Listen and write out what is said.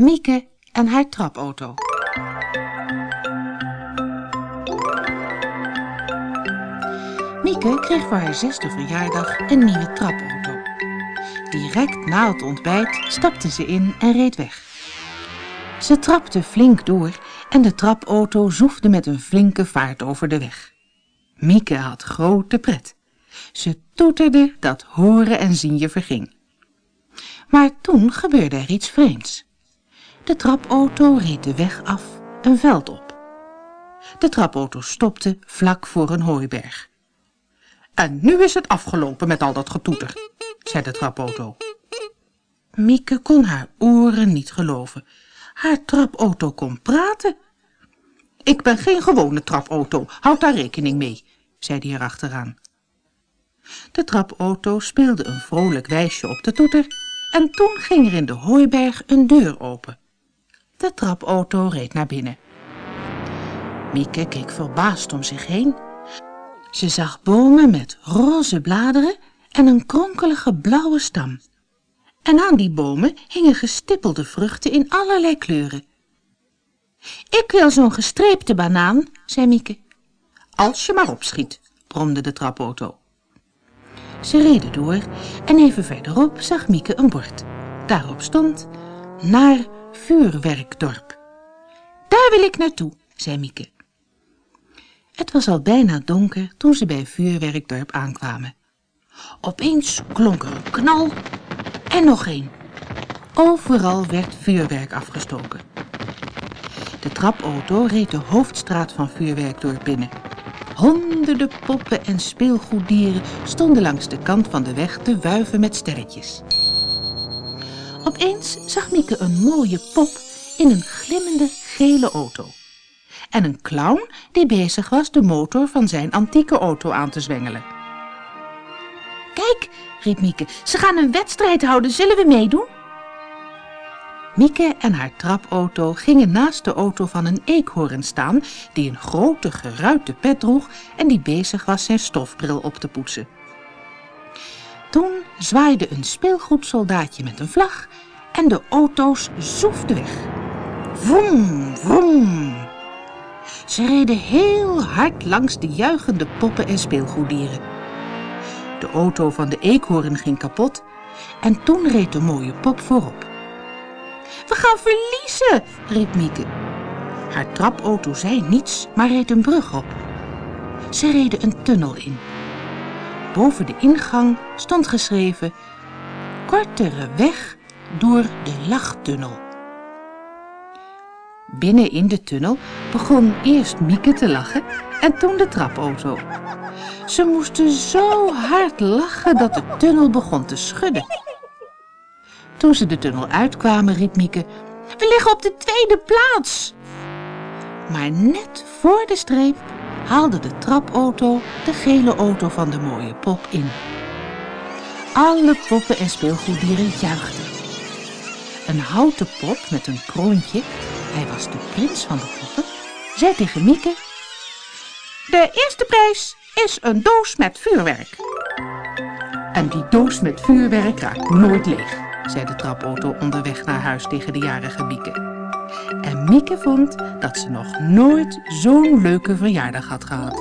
Mieke en haar trapauto. Mieke kreeg voor haar zesde verjaardag een nieuwe trapauto. Direct na het ontbijt stapte ze in en reed weg. Ze trapte flink door en de trapauto zoefde met een flinke vaart over de weg. Mieke had grote pret. Ze toeterde dat horen en zien je verging. Maar toen gebeurde er iets vreemds. De trapauto reed de weg af, een veld op. De trapauto stopte vlak voor een hooiberg. En nu is het afgelopen met al dat getoeter, zei de trapauto. Mieke kon haar oren niet geloven. Haar trapauto kon praten. Ik ben geen gewone trapauto, houd daar rekening mee, zei hij erachteraan. De trapauto speelde een vrolijk wijsje op de toeter en toen ging er in de hooiberg een deur open. De trapauto reed naar binnen. Mieke keek verbaasd om zich heen. Ze zag bomen met roze bladeren en een kronkelige blauwe stam. En aan die bomen hingen gestippelde vruchten in allerlei kleuren. Ik wil zo'n gestreepte banaan, zei Mieke. Als je maar opschiet, bromde de trapauto. Ze reden door en even verderop zag Mieke een bord. Daarop stond naar vuurwerkdorp. Daar wil ik naartoe, zei Mieke. Het was al bijna donker toen ze bij vuurwerkdorp aankwamen. Opeens klonk er een knal en nog een. Overal werd vuurwerk afgestoken. De trapauto reed de hoofdstraat van Vuurwerkdorp binnen. Honderden poppen en speelgoeddieren stonden langs de kant van de weg te wuiven met sterretjes. Opeens zag Mieke een mooie pop in een glimmende gele auto. En een clown die bezig was de motor van zijn antieke auto aan te zwengelen. Kijk, riep Mieke, ze gaan een wedstrijd houden, zullen we meedoen? Mieke en haar trapauto gingen naast de auto van een eekhoorn staan die een grote geruite pet droeg en die bezig was zijn stofbril op te poetsen. Zwaaide een speelgoedsoldaatje met een vlag en de auto's zoefden weg. Vroom, vroom. Ze reden heel hard langs de juichende poppen en speelgoeddieren. De auto van de eekhoorn ging kapot en toen reed de mooie pop voorop. We gaan verliezen, riep Mieke. Haar trapauto zei niets, maar reed een brug op. Ze reden een tunnel in. Boven de ingang stond geschreven... Kortere weg door de lachtunnel. Binnen in de tunnel begon eerst Mieke te lachen en toen de trapauto. Ze moesten zo hard lachen dat de tunnel begon te schudden. Toen ze de tunnel uitkwamen, riep Mieke... We liggen op de tweede plaats! Maar net voor de streep haalde de trapauto de gele auto van de mooie pop in. Alle poppen en speelgoeddieren juichten. Een houten pop met een kroontje, hij was de prins van de poppen, zei tegen Mieke... De eerste prijs is een doos met vuurwerk. En die doos met vuurwerk raakt nooit leeg zei de trapauto onderweg naar huis tegen de jarige Mieke. En Mieke vond dat ze nog nooit zo'n leuke verjaardag had gehad.